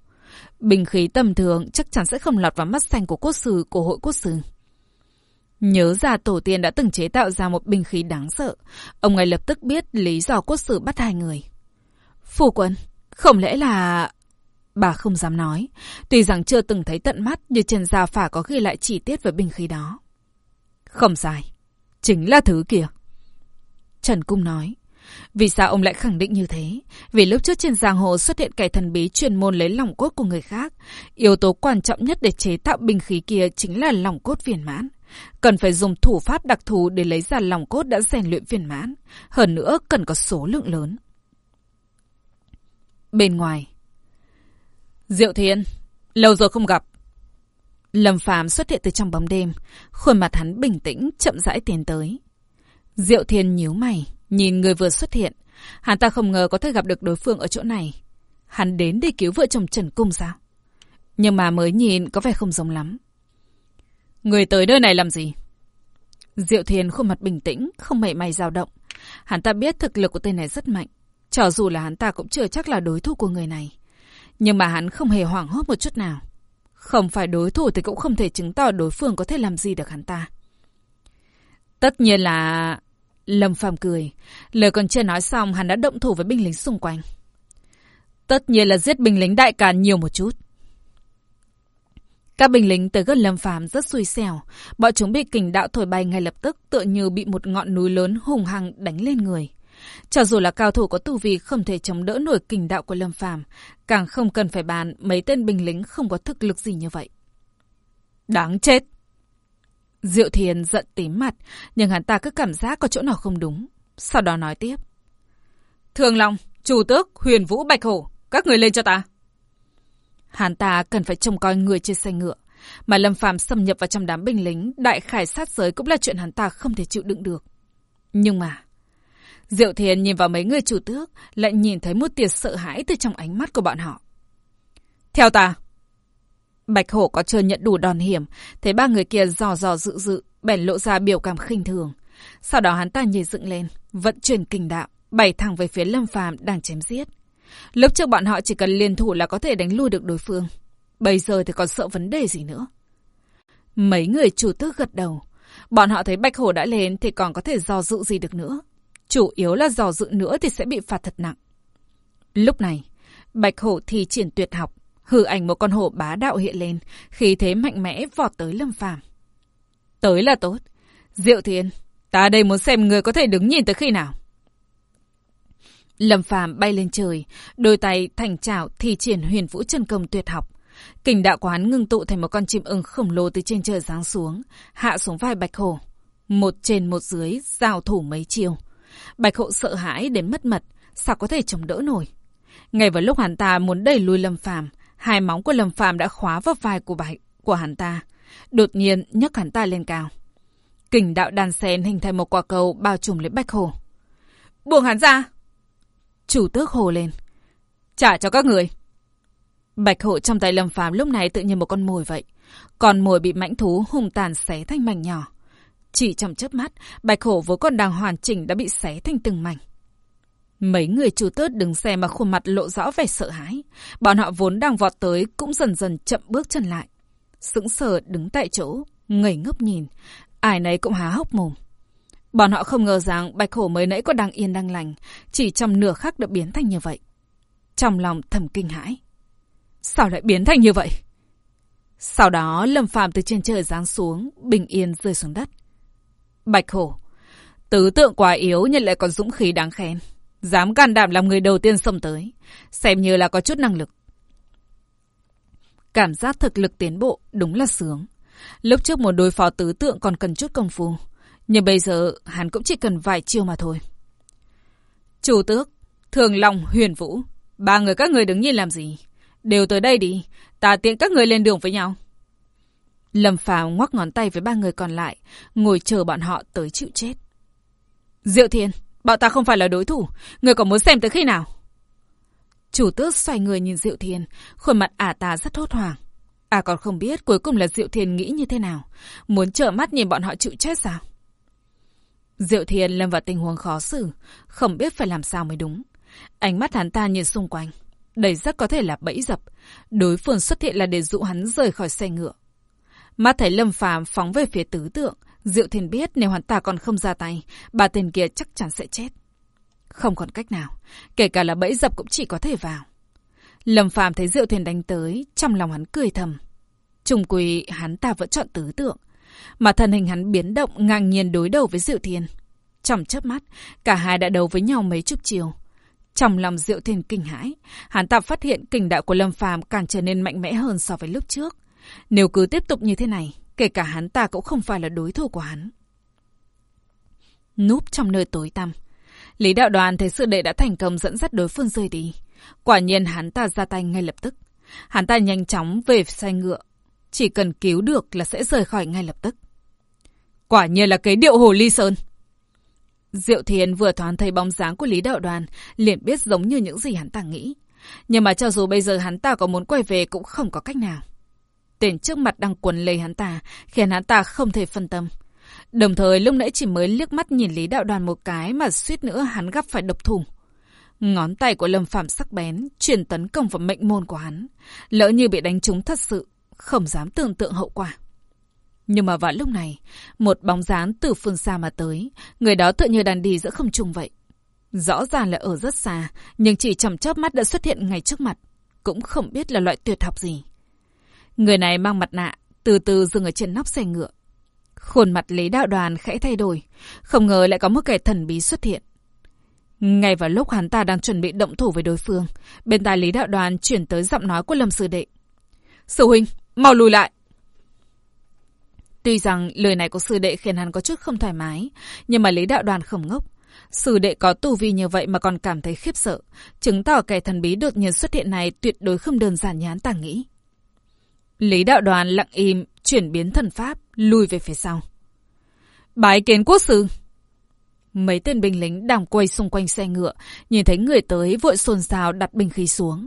Bình khí tầm thường chắc chắn sẽ không lọt vào mắt xanh của quốc sử của hội quốc sử. Nhớ ra tổ tiên đã từng chế tạo ra một bình khí đáng sợ. Ông ngay lập tức biết lý do quốc sử bắt hai người. Phu quân, không lẽ là... Bà không dám nói. Tuy rằng chưa từng thấy tận mắt nhưng Trần Gia Phả có ghi lại chi tiết về bình khí đó. Không sai. Chính là thứ kia. Trần Cung nói. Vì sao ông lại khẳng định như thế? Vì lúc trước trên giang hồ xuất hiện kẻ thần bí chuyên môn lấy lòng cốt của người khác. Yếu tố quan trọng nhất để chế tạo binh khí kia chính là lòng cốt viên mãn. Cần phải dùng thủ pháp đặc thù để lấy ra lòng cốt đã rèn luyện viên mãn. Hơn nữa cần có số lượng lớn. Bên ngoài. Diệu Thiên, lâu rồi không gặp. Lâm Phàm xuất hiện từ trong bóng đêm, khuôn mặt hắn bình tĩnh, chậm rãi tiến tới. Diệu Thiên nhíu mày, nhìn người vừa xuất hiện. Hắn ta không ngờ có thể gặp được đối phương ở chỗ này. Hắn đến để cứu vợ chồng Trần Cung sao? Nhưng mà mới nhìn có vẻ không giống lắm. Người tới nơi này làm gì? Diệu Thiên khuôn mặt bình tĩnh, không mảy may dao động. Hắn ta biết thực lực của tên này rất mạnh. Cho dù là hắn ta cũng chưa chắc là đối thủ của người này. Nhưng mà hắn không hề hoảng hốt một chút nào. Không phải đối thủ thì cũng không thể chứng tỏ đối phương có thể làm gì được hắn ta. Tất nhiên là... Lâm Phàm cười. Lời còn chưa nói xong hắn đã động thủ với binh lính xung quanh. Tất nhiên là giết binh lính đại càn nhiều một chút. Các binh lính tới gần Lâm Phàm rất xui xẻo, bọn chúng bị kình đạo thổi bay ngay lập tức tựa như bị một ngọn núi lớn hùng hăng đánh lên người. Cho dù là cao thủ có tu vi không thể chống đỡ nổi kình đạo của Lâm Phàm, càng không cần phải bàn mấy tên binh lính không có thực lực gì như vậy. Đáng chết! Diệu Thiền giận tím mặt, nhưng hắn ta cứ cảm giác có chỗ nào không đúng. Sau đó nói tiếp. Thường Long, Chủ Tước, Huyền Vũ Bạch Hổ, các người lên cho ta. Hắn ta cần phải trông coi người trên xe ngựa. Mà Lâm Phàm xâm nhập vào trong đám binh lính, đại khải sát giới cũng là chuyện hắn ta không thể chịu đựng được. Nhưng mà... Diệu Thiền nhìn vào mấy người chủ tước, lại nhìn thấy một tia sợ hãi từ trong ánh mắt của bọn họ. Theo ta! Bạch Hổ có chưa nhận đủ đòn hiểm, thấy ba người kia dò dò dự dự, bèn lộ ra biểu cảm khinh thường. Sau đó hắn ta nhảy dựng lên, vận chuyển kinh đạo, bày thẳng về phía Lâm Phàm đang chém giết. Lúc trước bọn họ chỉ cần liên thủ là có thể đánh lui được đối phương. Bây giờ thì còn sợ vấn đề gì nữa. Mấy người chủ tước gật đầu. Bọn họ thấy Bạch Hổ đã lên thì còn có thể dò dự gì được nữa. Chủ yếu là dò dự nữa thì sẽ bị phạt thật nặng. Lúc này, Bạch Hổ thì triển tuyệt học, hư ảnh một con hổ bá đạo hiện lên, khí thế mạnh mẽ vọt tới Lâm Phàm. Tới là tốt. Diệu Thiên, ta đây muốn xem người có thể đứng nhìn tới khi nào. Lâm Phàm bay lên trời, đôi tay thành chảo thì triển huyền vũ chân công tuyệt học. Kình đạo quán ngưng tụ thành một con chim ưng khổng lồ từ trên trời giáng xuống, hạ xuống vai Bạch Hổ. Một trên một dưới, giao thủ mấy chiều. Bạch Hổ sợ hãi đến mất mật, sao có thể chống đỡ nổi. Ngay vào lúc hắn ta muốn đẩy lui Lâm Phàm, hai móng của Lâm Phàm đã khóa vào vai của bạch của hắn ta, đột nhiên nhấc hắn ta lên cao. Kình đạo đàn sen hình thành một quả cầu bao trùm lấy Bạch Hổ. Buông hắn ra! Chủ tước hồ lên. Trả cho các người. Bạch hộ trong tay Lâm Phàm lúc này tự như một con mồi vậy. còn mồi bị mãnh thú hung tàn xé thành mảnh nhỏ. Chỉ trong chớp mắt, bạch hổ vốn còn đang hoàn chỉnh đã bị xé thành từng mảnh. Mấy người chủ tớt đứng xe mà khuôn mặt lộ rõ vẻ sợ hãi. Bọn họ vốn đang vọt tới cũng dần dần chậm bước chân lại. Sững sờ đứng tại chỗ, ngẩy ngốc nhìn. Ai nấy cũng há hốc mồm. Bọn họ không ngờ rằng bạch hổ mới nãy có đang yên đang lành, chỉ trong nửa khắc đã biến thành như vậy. Trong lòng thầm kinh hãi. Sao lại biến thành như vậy? Sau đó Lâm Phàm từ trên trời giáng xuống, bình yên rơi xuống đất. Bạch hổ, tứ tượng quá yếu nhưng lại còn dũng khí đáng khen. Dám can đảm làm người đầu tiên xông tới, xem như là có chút năng lực. Cảm giác thực lực tiến bộ đúng là sướng. Lúc trước một đối phó tứ tượng còn cần chút công phu. Nhưng bây giờ hắn cũng chỉ cần vài chiêu mà thôi. Chủ tước, Thường Long, Huyền Vũ. Ba người các người đứng nhìn làm gì? Đều tới đây đi, ta tiện các người lên đường với nhau. Lâm Phàm ngoắc ngón tay với ba người còn lại, ngồi chờ bọn họ tới chịu chết. Diệu Thiên, bọn ta không phải là đối thủ, người còn muốn xem tới khi nào? Chủ tước xoay người nhìn Diệu Thiên, khuôn mặt ả ta rất hốt hoảng. À còn không biết cuối cùng là Diệu Thiên nghĩ như thế nào, muốn trợ mắt nhìn bọn họ chịu chết sao? Diệu Thiên lâm vào tình huống khó xử, không biết phải làm sao mới đúng. Ánh mắt hắn ta nhìn xung quanh. đầy rất có thể là bẫy dập. Đối phương xuất hiện là để dụ hắn rời khỏi xe ngựa. Mắt thấy Lâm Phàm phóng về phía tứ tượng, Diệu Thiên biết nếu hắn ta còn không ra tay, bà tên kia chắc chắn sẽ chết. Không còn cách nào, kể cả là bẫy dập cũng chỉ có thể vào. Lâm Phàm thấy Diệu Thiên đánh tới, trong lòng hắn cười thầm. Trùng quỳ hắn ta vẫn chọn tứ tượng, mà thân hình hắn biến động ngang nhiên đối đầu với Diệu Thiên. Trong chớp mắt, cả hai đã đấu với nhau mấy chục chiều. Trong lòng Diệu Thiên kinh hãi, hắn ta phát hiện kình đạo của Lâm Phàm càng trở nên mạnh mẽ hơn so với lúc trước. Nếu cứ tiếp tục như thế này, kể cả hắn ta cũng không phải là đối thủ của hắn. Núp trong nơi tối tăm. Lý đạo đoàn thấy sự đệ đã thành công dẫn dắt đối phương rơi đi. Quả nhiên hắn ta ra tay ngay lập tức. Hắn ta nhanh chóng về xe ngựa, chỉ cần cứu được là sẽ rời khỏi ngay lập tức. Quả nhiên là cái điệu hồ ly sơn. Diệu Thiên vừa thoáng thấy bóng dáng của Lý Đạo Đoàn, liền biết giống như những gì hắn ta nghĩ. Nhưng mà cho dù bây giờ hắn ta có muốn quay về cũng không có cách nào. Tên trước mặt đang quần lấy hắn ta, khiến hắn ta không thể phân tâm. Đồng thời lúc nãy chỉ mới liếc mắt nhìn Lý Đạo Đoàn một cái mà suýt nữa hắn gặp phải độc thủ. Ngón tay của Lâm Phạm sắc bén, chuyển tấn công vào mệnh môn của hắn. Lỡ như bị đánh trúng thật sự, không dám tưởng tượng hậu quả. Nhưng mà vào lúc này, một bóng dáng từ phương xa mà tới, người đó tựa như đàn đi giữa không trung vậy. Rõ ràng là ở rất xa, nhưng chỉ chầm chớp mắt đã xuất hiện ngay trước mặt, cũng không biết là loại tuyệt học gì. Người này mang mặt nạ, từ từ dừng ở trên nóc xe ngựa. Khuôn mặt Lý Đạo Đoàn khẽ thay đổi, không ngờ lại có một kẻ thần bí xuất hiện. Ngay vào lúc hắn ta đang chuẩn bị động thủ với đối phương, bên tai Lý Đạo Đoàn chuyển tới giọng nói của Lâm Sư Đệ. Sư huynh, mau lùi lại! Tuy rằng lời này của sư đệ khiến hắn có chút không thoải mái, nhưng mà Lý Đạo Đoàn không ngốc. Sư đệ có tu vi như vậy mà còn cảm thấy khiếp sợ, chứng tỏ kẻ thần bí đột nhiên xuất hiện này tuyệt đối không đơn giản như hắn ta nghĩ. Lý Đạo Đoàn lặng im, chuyển biến thần pháp, lùi về phía sau. Bái kiến quốc sư! Mấy tên binh lính đang quay xung quanh xe ngựa, nhìn thấy người tới vội xôn xao đặt binh khí xuống.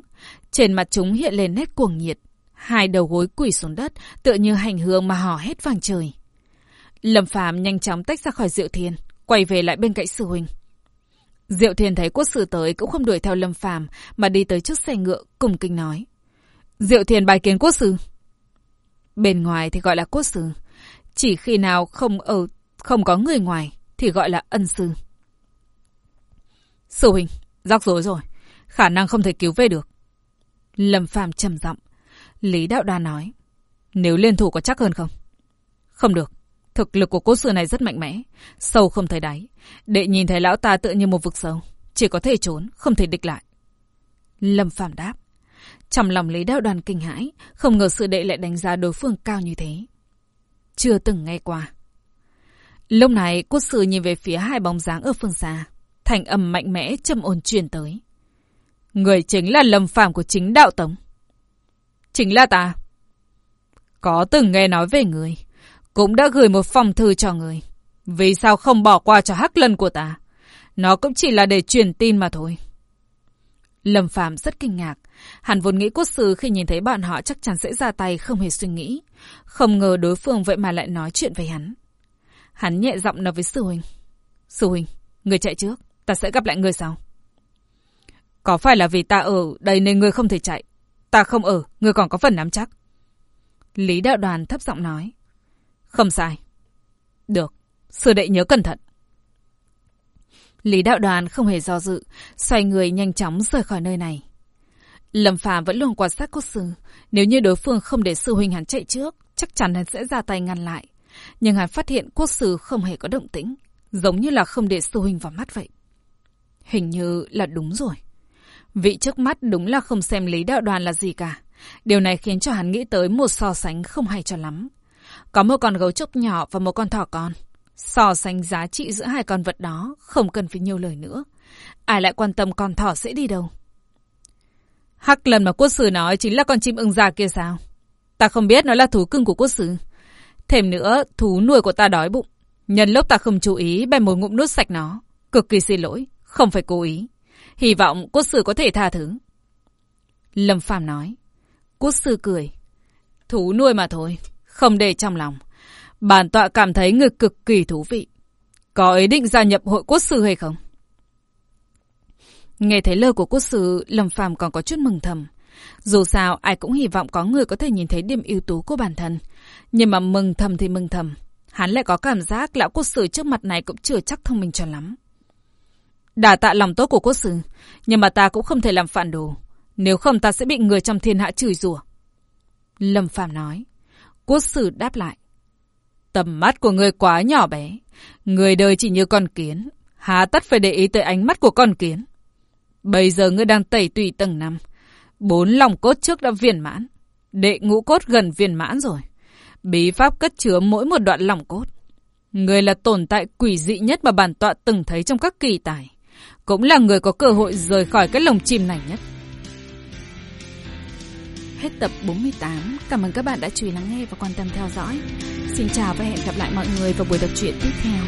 Trên mặt chúng hiện lên nét cuồng nhiệt, hai đầu gối quỳ xuống đất, tựa như hành hương mà hò hết vàng trời. Lâm Phàm nhanh chóng tách ra khỏi Diệu Thiên, quay về lại bên cạnh sư huynh. Diệu Thiên thấy quốc sư tới cũng không đuổi theo Lâm Phàm mà đi tới trước xe ngựa cùng kinh nói: "Diệu Thiên bài kiến quốc sư." Bên ngoài thì gọi là quốc sư, chỉ khi nào không ở không có người ngoài thì gọi là ân sư. Sư huynh, rắc rối rồi, khả năng không thể cứu về được. Lâm Phàm trầm giọng, Lý Đạo Đa nói, nếu liên thủ có chắc hơn không? Không được, thực lực của cốt sư này rất mạnh mẽ, sâu không thấy đáy. Đệ nhìn thấy lão ta tựa như một vực sâu, chỉ có thể trốn, không thể địch lại. Lâm Phàm đáp, trong lòng Lý Đạo Đoàn kinh hãi, không ngờ sự đệ lại đánh giá đối phương cao như thế. Chưa từng nghe qua. Lúc này, cốt sư nhìn về phía hai bóng dáng ở phương xa. Thành âm mạnh mẽ châm ồn truyền tới. Người chính là lâm phạm của chính đạo tống. Chính là ta. Có từng nghe nói về người. Cũng đã gửi một phong thư cho người. Vì sao không bỏ qua cho hắc lân của ta? Nó cũng chỉ là để truyền tin mà thôi. Lâm Phàm rất kinh ngạc. Hắn vốn nghĩ quốc sư khi nhìn thấy bọn họ chắc chắn sẽ ra tay không hề suy nghĩ. Không ngờ đối phương vậy mà lại nói chuyện với hắn. Hắn nhẹ giọng nói với sư huynh. Sư huynh, người chạy trước, ta sẽ gặp lại người sau. Có phải là vì ta ở đây nên người không thể chạy? Ta không ở, người còn có phần nắm chắc. Lý đạo đoàn thấp giọng nói. Không sai. Được, sư đệ nhớ cẩn thận. Lý đạo đoàn không hề do dự, xoay người nhanh chóng rời khỏi nơi này. Lâm Phàm vẫn luôn quan sát cốt sư. Nếu như đối phương không để sư huynh hắn chạy trước, chắc chắn hắn sẽ ra tay ngăn lại. Nhưng hắn phát hiện quốc sư không hề có động tĩnh, giống như là không để sư huynh vào mắt vậy. Hình như là đúng rồi. Vị trước mắt đúng là không xem lý đạo đoàn là gì cả. Điều này khiến cho hắn nghĩ tới một so sánh không hay cho lắm. Có một con gấu trúc nhỏ và một con thỏ con. So sánh giá trị giữa hai con vật đó không cần phải nhiều lời nữa. Ai lại quan tâm con thỏ sẽ đi đâu? Hắc lần mà quốc sử nói chính là con chim ưng già kia sao? Ta không biết nó là thú cưng của quốc sử. Thêm nữa, thú nuôi của ta đói bụng. Nhân lúc ta không chú ý, bèn một ngụm nuốt sạch nó. Cực kỳ xin lỗi, không phải cố ý. Hy vọng quốc sư có thể tha thứ. Lâm Phàm nói. Quốc sư cười. Thú nuôi mà thôi, không để trong lòng. Bản tọa cảm thấy người cực kỳ thú vị. Có ý định gia nhập hội quốc sư hay không? Nghe thấy lời của quốc sư, Lâm Phàm còn có chút mừng thầm. Dù sao, ai cũng hy vọng có người có thể nhìn thấy điểm ưu tú của bản thân. Nhưng mà mừng thầm thì mừng thầm. Hắn lại có cảm giác lão quốc sử trước mặt này cũng chưa chắc thông minh cho lắm. Đà tạ lòng tốt của quốc sử, nhưng mà ta cũng không thể làm phản đồ. Nếu không ta sẽ bị người trong thiên hạ chửi rủa. Lâm Phàm nói. Quốc sử đáp lại. Tầm mắt của người quá nhỏ bé. Người đời chỉ như con kiến. Hà tất phải để ý tới ánh mắt của con kiến. Bây giờ ngươi đang tẩy tùy tầng năm. Bốn lòng cốt trước đã viên mãn. Đệ ngũ cốt gần viên mãn rồi. Bí pháp cất chứa mỗi một đoạn lòng cốt. Người là tồn tại quỷ dị nhất mà bản tọa từng thấy trong các kỳ tài. Cũng là người có cơ hội rời khỏi cái lồng chim này nhất. Hết tập 48. Cảm ơn các bạn đã chú ý lắng nghe và quan tâm theo dõi. Xin chào và hẹn gặp lại mọi người vào buổi đọc truyện tiếp theo.